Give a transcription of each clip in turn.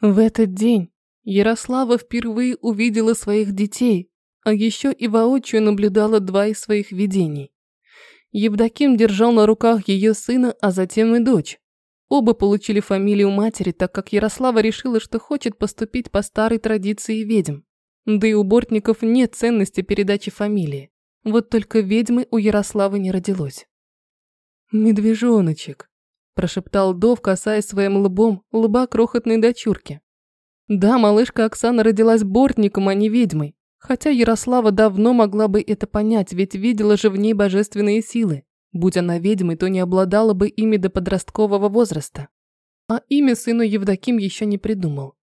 В этот день Ярослава впервые увидела своих детей, а еще и воочию наблюдала два из своих видений. Евдоким держал на руках ее сына, а затем и дочь. Оба получили фамилию матери, так как Ярослава решила, что хочет поступить по старой традиции ведьм. Да и у бортников нет ценности передачи фамилии. Вот только ведьмы у Ярославы не родилось. «Медвежоночек», – прошептал Дов, касаясь своим лбом лба крохотной дочурки. Да, малышка Оксана родилась бортником, а не ведьмой. Хотя Ярослава давно могла бы это понять, ведь видела же в ней божественные силы. Будь она ведьмой, то не обладала бы ими до подросткового возраста. А имя сыну Евдоким еще не придумал.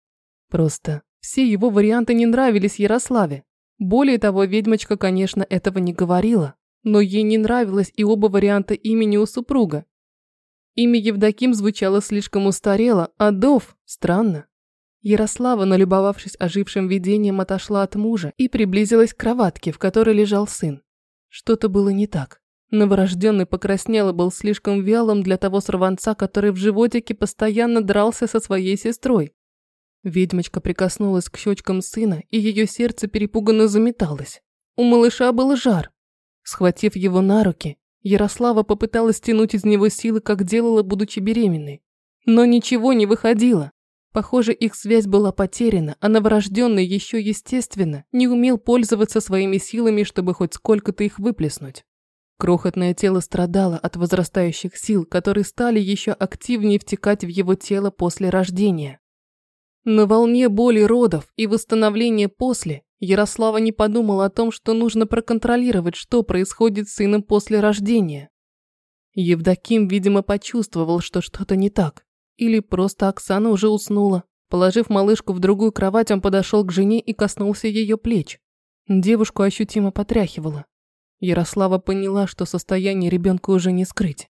Просто все его варианты не нравились Ярославе. Более того, ведьмочка, конечно, этого не говорила, но ей не нравилось и оба варианта имени у супруга. Имя Евдоким звучало слишком устарело, а Дов – странно. Ярослава, налюбовавшись ожившим видением, отошла от мужа и приблизилась к кроватке, в которой лежал сын. Что-то было не так. Новорожденный покраснел и был слишком вялым для того сорванца, который в животике постоянно дрался со своей сестрой. Ведьмочка прикоснулась к щечкам сына, и ее сердце перепуганно заметалось. У малыша был жар. Схватив его на руки, Ярослава попыталась тянуть из него силы, как делала, будучи беременной. Но ничего не выходило. Похоже, их связь была потеряна, а новорожденный еще, естественно, не умел пользоваться своими силами, чтобы хоть сколько-то их выплеснуть. Крохотное тело страдало от возрастающих сил, которые стали еще активнее втекать в его тело после рождения. На волне боли родов и восстановления после Ярослава не подумала о том, что нужно проконтролировать, что происходит с сыном после рождения. Евдоким, видимо, почувствовал, что что-то не так. Или просто Оксана уже уснула. Положив малышку в другую кровать, он подошел к жене и коснулся ее плеч. Девушку ощутимо потряхивало. Ярослава поняла, что состояние ребенка уже не скрыть.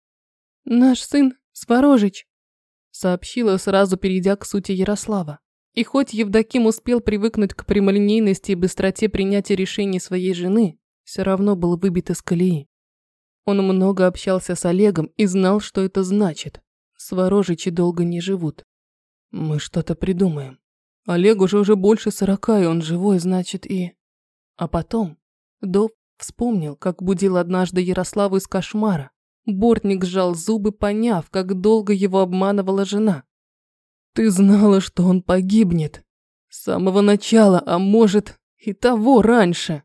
«Наш сын Сворожич», – сообщила, сразу перейдя к сути Ярослава. И хоть Евдоким успел привыкнуть к прямолинейности и быстроте принятия решений своей жены, все равно был выбит из колеи. Он много общался с Олегом и знал, что это значит. Сворожичи долго не живут. Мы что-то придумаем. Олегу же уже больше сорока, и он живой, значит, и... А потом Дов вспомнил, как будил однажды Ярославу из кошмара. Бортник сжал зубы, поняв, как долго его обманывала жена. «Ты знала, что он погибнет. С самого начала, а может, и того раньше».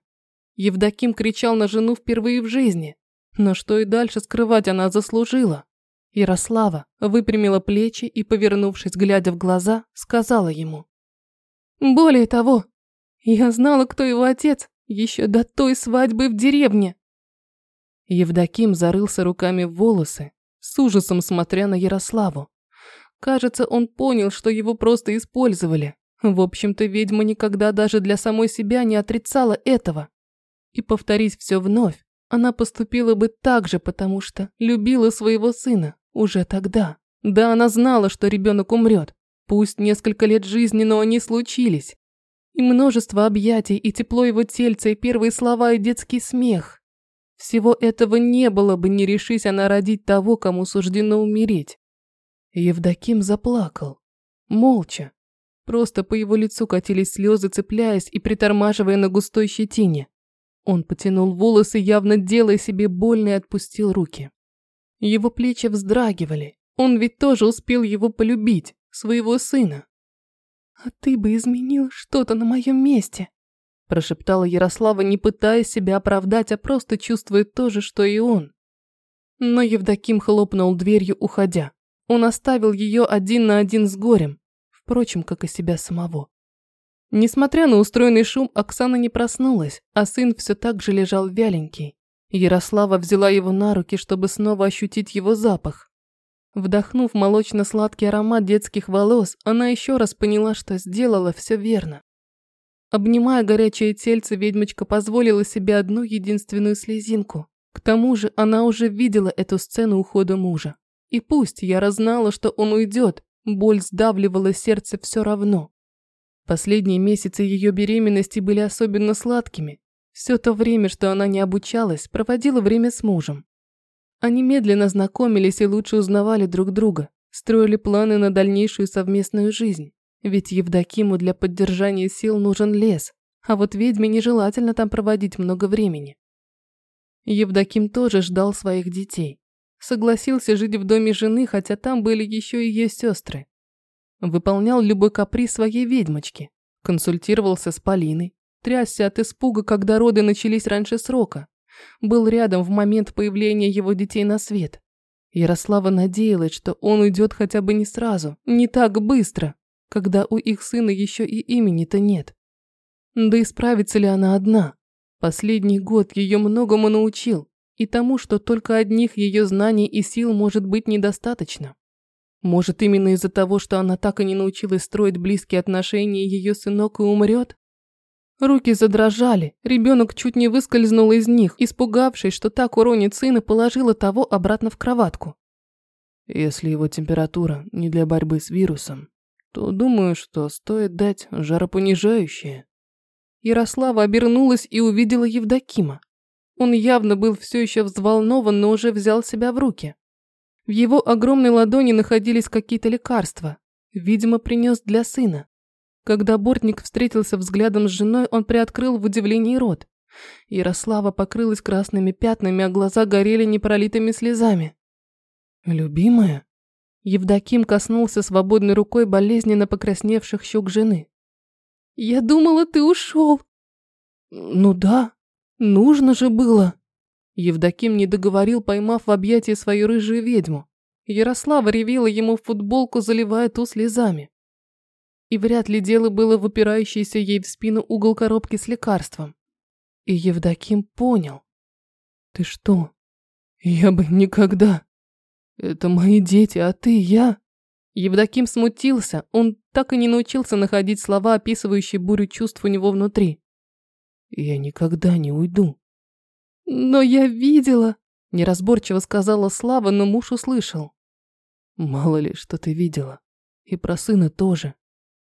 Евдоким кричал на жену впервые в жизни. Но что и дальше скрывать она заслужила. Ярослава выпрямила плечи и, повернувшись, глядя в глаза, сказала ему. «Более того, я знала, кто его отец, еще до той свадьбы в деревне». Евдоким зарылся руками в волосы, с ужасом смотря на Ярославу. Кажется, он понял, что его просто использовали. В общем-то, ведьма никогда даже для самой себя не отрицала этого. И повторить все вновь, она поступила бы так же, потому что любила своего сына, уже тогда. Да, она знала, что ребенок умрет. Пусть несколько лет жизни, но они случились. И множество объятий, и тепло его тельца, и первые слова, и детский смех. Всего этого не было бы, не решись она родить того, кому суждено умереть. Евдоким заплакал. Молча. Просто по его лицу катились слезы, цепляясь и притормаживая на густой щетине. Он потянул волосы, явно делая себе больно и отпустил руки. Его плечи вздрагивали. Он ведь тоже успел его полюбить, своего сына. «А ты бы изменил что-то на моем месте», прошептала Ярослава, не пытаясь себя оправдать, а просто чувствуя то же, что и он. Но Евдоким хлопнул дверью, уходя. Он оставил ее один на один с горем, впрочем, как и себя самого. Несмотря на устроенный шум, Оксана не проснулась, а сын все так же лежал вяленький. Ярослава взяла его на руки, чтобы снова ощутить его запах. Вдохнув молочно-сладкий аромат детских волос, она еще раз поняла, что сделала все верно. Обнимая горячее тельце, ведьмочка позволила себе одну единственную слезинку. К тому же она уже видела эту сцену ухода мужа. И пусть Яра знала, что он уйдет, боль сдавливала сердце все равно. Последние месяцы ее беременности были особенно сладкими, все то время, что она не обучалась, проводила время с мужем. Они медленно знакомились и лучше узнавали друг друга, строили планы на дальнейшую совместную жизнь. Ведь Евдокиму для поддержания сил нужен лес, а вот ведьме нежелательно там проводить много времени. Евдоким тоже ждал своих детей. Согласился жить в доме жены, хотя там были еще и ее сестры. Выполнял любой каприз своей ведьмочки. Консультировался с Полиной. Трясся от испуга, когда роды начались раньше срока. Был рядом в момент появления его детей на свет. Ярослава надеялась, что он уйдет хотя бы не сразу, не так быстро, когда у их сына еще и имени-то нет. Да и справится ли она одна? Последний год ее многому научил, и тому, что только одних ее знаний и сил может быть недостаточно. Может, именно из-за того, что она так и не научилась строить близкие отношения, ее сынок и умрет? Руки задрожали, ребенок чуть не выскользнул из них, испугавшись, что так уронит сына, положила того обратно в кроватку. Если его температура не для борьбы с вирусом, то думаю, что стоит дать жаропонижающее. Ярослава обернулась и увидела Евдокима. Он явно был все еще взволнован, но уже взял себя в руки. В его огромной ладони находились какие-то лекарства. Видимо, принес для сына. Когда Бортник встретился взглядом с женой, он приоткрыл в удивлении рот. Ярослава покрылась красными пятнами, а глаза горели непролитыми слезами. «Любимая?» Евдоким коснулся свободной рукой болезненно покрасневших щек жены. «Я думала, ты ушел». «Ну да, нужно же было». Евдоким не договорил, поймав в объятии свою рыжую ведьму. Ярослава ревела ему в футболку, заливая ту слезами. И вряд ли дело было в упирающейся ей в спину угол коробки с лекарством. И Евдоким понял. «Ты что? Я бы никогда...» Это мои дети, а ты, я...» Евдоким смутился, он так и не научился находить слова, описывающие бурю чувств у него внутри. «Я никогда не уйду». «Но я видела...» Неразборчиво сказала Слава, но муж услышал. «Мало ли, что ты видела. И про сына тоже.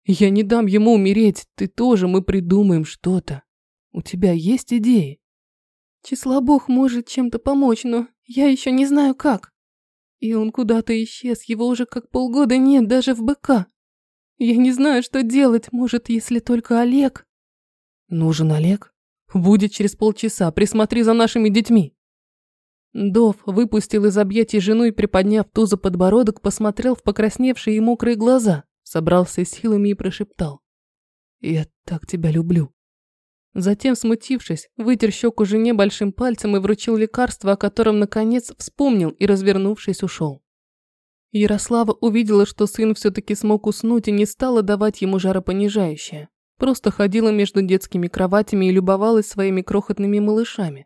Я не дам ему умереть, ты тоже, мы придумаем что-то. У тебя есть идеи?» Числа Бог может чем-то помочь, но я еще не знаю как. И он куда-то исчез, его уже как полгода нет, даже в БК. Я не знаю, что делать, может, если только Олег. Нужен Олег? Будет через полчаса, присмотри за нашими детьми. Дов выпустил из объятий жену и, приподняв ту за подбородок, посмотрел в покрасневшие и мокрые глаза, собрался с силами и прошептал. «Я так тебя люблю». Затем, смутившись, вытер щеку жене большим пальцем и вручил лекарство, о котором, наконец, вспомнил и, развернувшись, ушел. Ярослава увидела, что сын все-таки смог уснуть и не стала давать ему жаропонижающее. Просто ходила между детскими кроватями и любовалась своими крохотными малышами.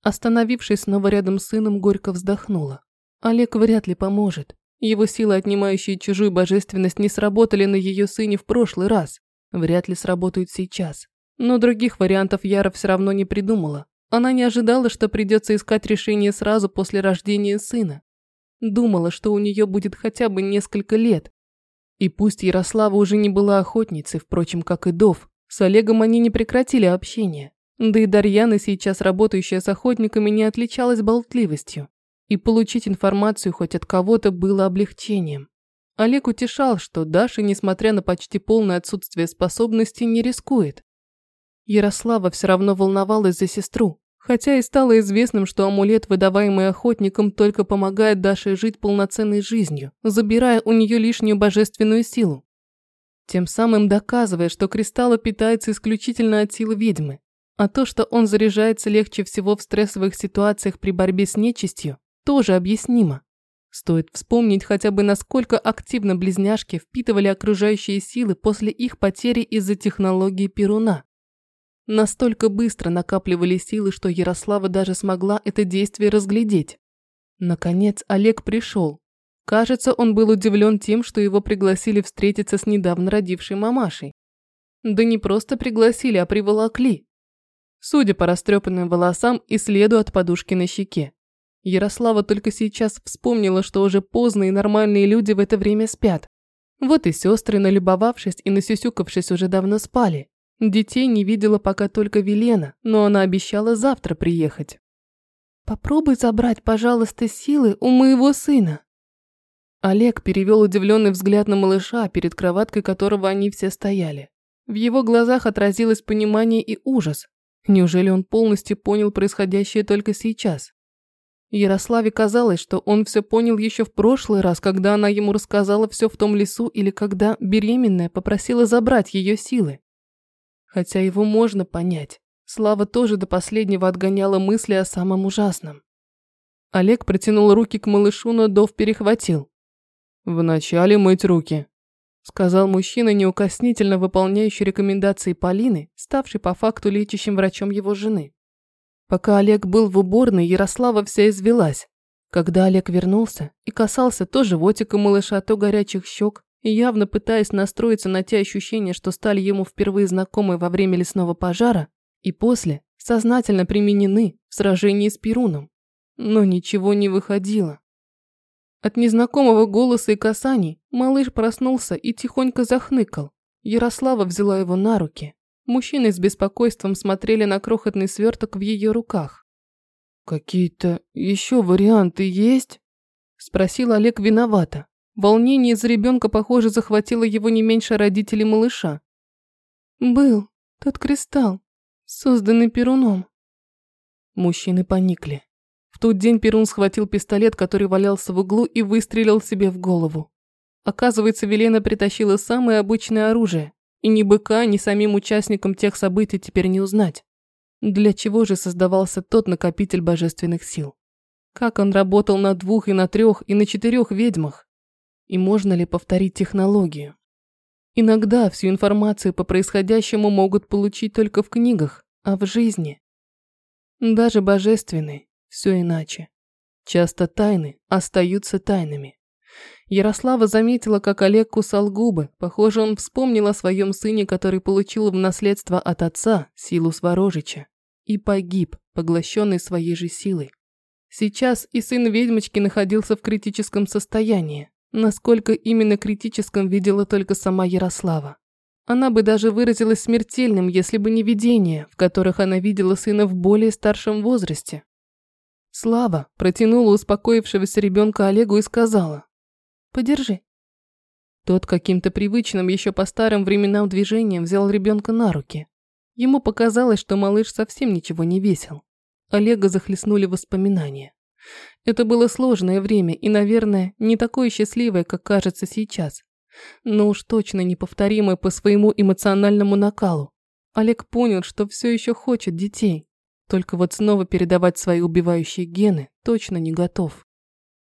Остановившись снова рядом с сыном, горько вздохнула. Олег вряд ли поможет. Его силы, отнимающие чужую божественность, не сработали на ее сыне в прошлый раз. Вряд ли сработают сейчас. Но других вариантов Яра все равно не придумала. Она не ожидала, что придется искать решение сразу после рождения сына. Думала, что у нее будет хотя бы несколько лет. И пусть Ярослава уже не была охотницей, впрочем, как и Дов, с Олегом они не прекратили общение. Да и Дарьяна, сейчас работающая с охотниками, не отличалась болтливостью. И получить информацию хоть от кого-то было облегчением. Олег утешал, что Даша, несмотря на почти полное отсутствие способностей, не рискует. Ярослава все равно волновалась за сестру, хотя и стало известным, что амулет, выдаваемый охотником, только помогает Даше жить полноценной жизнью, забирая у нее лишнюю божественную силу. Тем самым доказывая, что кристалл питается исключительно от силы ведьмы, а то, что он заряжается легче всего в стрессовых ситуациях при борьбе с нечистью, тоже объяснимо. Стоит вспомнить хотя бы, насколько активно близняшки впитывали окружающие силы после их потери из-за технологии Перуна. Настолько быстро накапливали силы, что Ярослава даже смогла это действие разглядеть. Наконец Олег пришел. Кажется, он был удивлен тем, что его пригласили встретиться с недавно родившей мамашей. Да не просто пригласили, а приволокли. Судя по растрепанным волосам и следу от подушки на щеке. Ярослава только сейчас вспомнила, что уже поздно и нормальные люди в это время спят. Вот и сестры, налюбовавшись и насюсюкавшись, уже давно спали. Детей не видела пока только Велена, но она обещала завтра приехать. «Попробуй забрать, пожалуйста, силы у моего сына». Олег перевел удивленный взгляд на малыша, перед кроваткой которого они все стояли. В его глазах отразилось понимание и ужас. Неужели он полностью понял происходящее только сейчас? Ярославе казалось, что он все понял еще в прошлый раз, когда она ему рассказала все в том лесу или когда беременная попросила забрать ее силы. Хотя его можно понять. Слава тоже до последнего отгоняла мысли о самом ужасном. Олег протянул руки к малышу, но Дов перехватил. «Вначале мыть руки», – сказал мужчина, неукоснительно выполняющий рекомендации Полины, ставший по факту лечащим врачом его жены. Пока Олег был в уборной, Ярослава вся извелась. Когда Олег вернулся и касался то животика малыша, то горячих щек, явно пытаясь настроиться на те ощущения, что стали ему впервые знакомы во время лесного пожара, и после сознательно применены в сражении с Перуном. Но ничего не выходило. От незнакомого голоса и касаний малыш проснулся и тихонько захныкал. Ярослава взяла его на руки. Мужчины с беспокойством смотрели на крохотный сверток в ее руках. «Какие-то еще варианты есть?» Спросил Олег виновато. Волнение из-за ребенка, похоже, захватило его не меньше родителей малыша. «Был тот кристалл, созданный Перуном». Мужчины поникли. В тот день Перун схватил пистолет, который валялся в углу, и выстрелил себе в голову. Оказывается, Велена притащила самое обычное оружие, и ни быка, ни самим участникам тех событий теперь не узнать. Для чего же создавался тот накопитель божественных сил? Как он работал на двух и на трех и на четырех ведьмах? И можно ли повторить технологию? Иногда всю информацию по происходящему могут получить только в книгах, а в жизни. Даже божественные, все иначе. Часто тайны остаются тайнами. Ярослава заметила, как Олег кусал губы. Похоже, он вспомнил о своем сыне, который получил в наследство от отца силу Сворожича. И погиб, поглощенный своей же силой. Сейчас и сын ведьмочки находился в критическом состоянии. Насколько именно критическом видела только сама Ярослава. Она бы даже выразилась смертельным, если бы не видения, в которых она видела сына в более старшем возрасте. Слава протянула успокоившегося ребенка Олегу и сказала «Подержи». Тот каким-то привычным еще по старым временам движением взял ребенка на руки. Ему показалось, что малыш совсем ничего не весил. Олега захлестнули воспоминания. Это было сложное время и, наверное, не такое счастливое, как кажется сейчас. Но уж точно неповторимое по своему эмоциональному накалу. Олег понял, что все еще хочет детей. Только вот снова передавать свои убивающие гены точно не готов.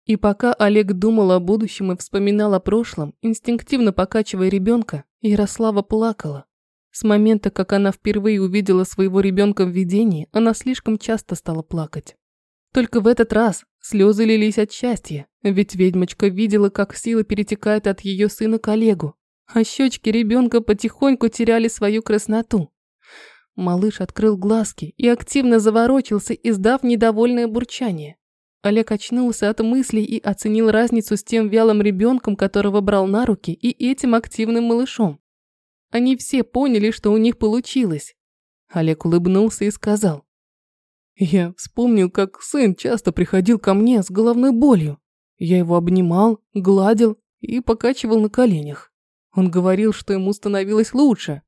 И пока Олег думал о будущем и вспоминал о прошлом, инстинктивно покачивая ребенка, Ярослава плакала. С момента, как она впервые увидела своего ребенка в видении, она слишком часто стала плакать. Только в этот раз слезы лились от счастья, ведь ведьмочка видела, как сила перетекает от ее сына к Олегу, а щечки ребенка потихоньку теряли свою красноту. Малыш открыл глазки и активно заворочился, издав недовольное бурчание. Олег очнулся от мыслей и оценил разницу с тем вялым ребенком, которого брал на руки, и этим активным малышом. Они все поняли, что у них получилось. Олег улыбнулся и сказал. Я вспомнил, как сын часто приходил ко мне с головной болью. Я его обнимал, гладил и покачивал на коленях. Он говорил, что ему становилось лучше,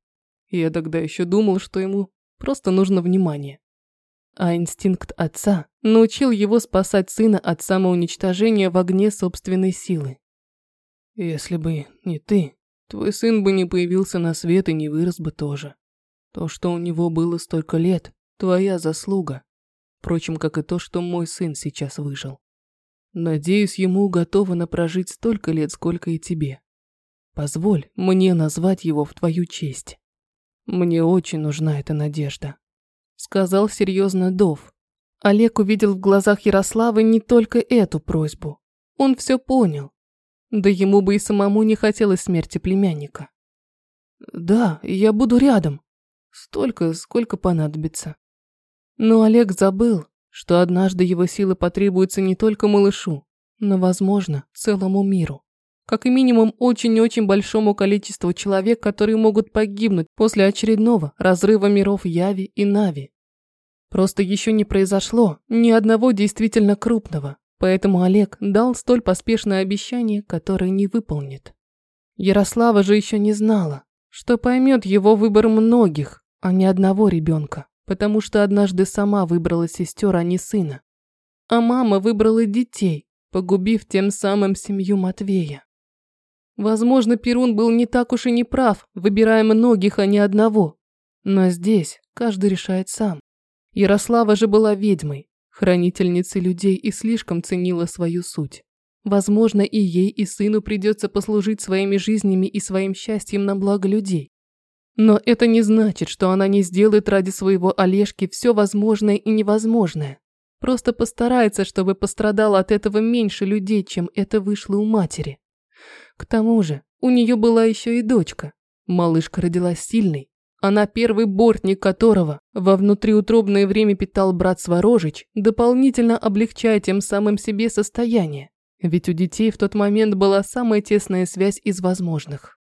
я тогда еще думал, что ему просто нужно внимание. А инстинкт отца научил его спасать сына от самоуничтожения в огне собственной силы. Если бы не ты, твой сын бы не появился на свет и не вырос бы тоже. То, что у него было столько лет, твоя заслуга. Впрочем, как и то, что мой сын сейчас выжил. Надеюсь, ему готово прожить столько лет, сколько и тебе. Позволь мне назвать его в твою честь. Мне очень нужна эта надежда, сказал серьезно Дов. Олег увидел в глазах Ярославы не только эту просьбу. Он все понял. Да ему бы и самому не хотелось смерти племянника. Да, я буду рядом. Столько, сколько понадобится. Но Олег забыл, что однажды его силы потребуются не только малышу, но, возможно, целому миру как и минимум очень-очень большому количеству человек, которые могут погибнуть после очередного разрыва миров Яви и Нави. Просто еще не произошло ни одного действительно крупного, Поэтому Олег дал столь поспешное обещание, которое не выполнит. Ярослава же еще не знала, что поймет его выбор многих, а не одного ребенка, потому что однажды сама выбрала сестер, а не сына. А мама выбрала детей, погубив тем самым семью Матвея. Возможно, Перун был не так уж и не прав, выбирая многих, а не одного. Но здесь каждый решает сам. Ярослава же была ведьмой, хранительницей людей и слишком ценила свою суть. Возможно, и ей, и сыну придется послужить своими жизнями и своим счастьем на благо людей. Но это не значит, что она не сделает ради своего Олежки все возможное и невозможное. Просто постарается, чтобы пострадало от этого меньше людей, чем это вышло у матери. К тому же, у нее была еще и дочка. Малышка родилась сильной. Она первый бортник которого во внутриутробное время питал брат Сворожич, дополнительно облегчая тем самым себе состояние. Ведь у детей в тот момент была самая тесная связь из возможных.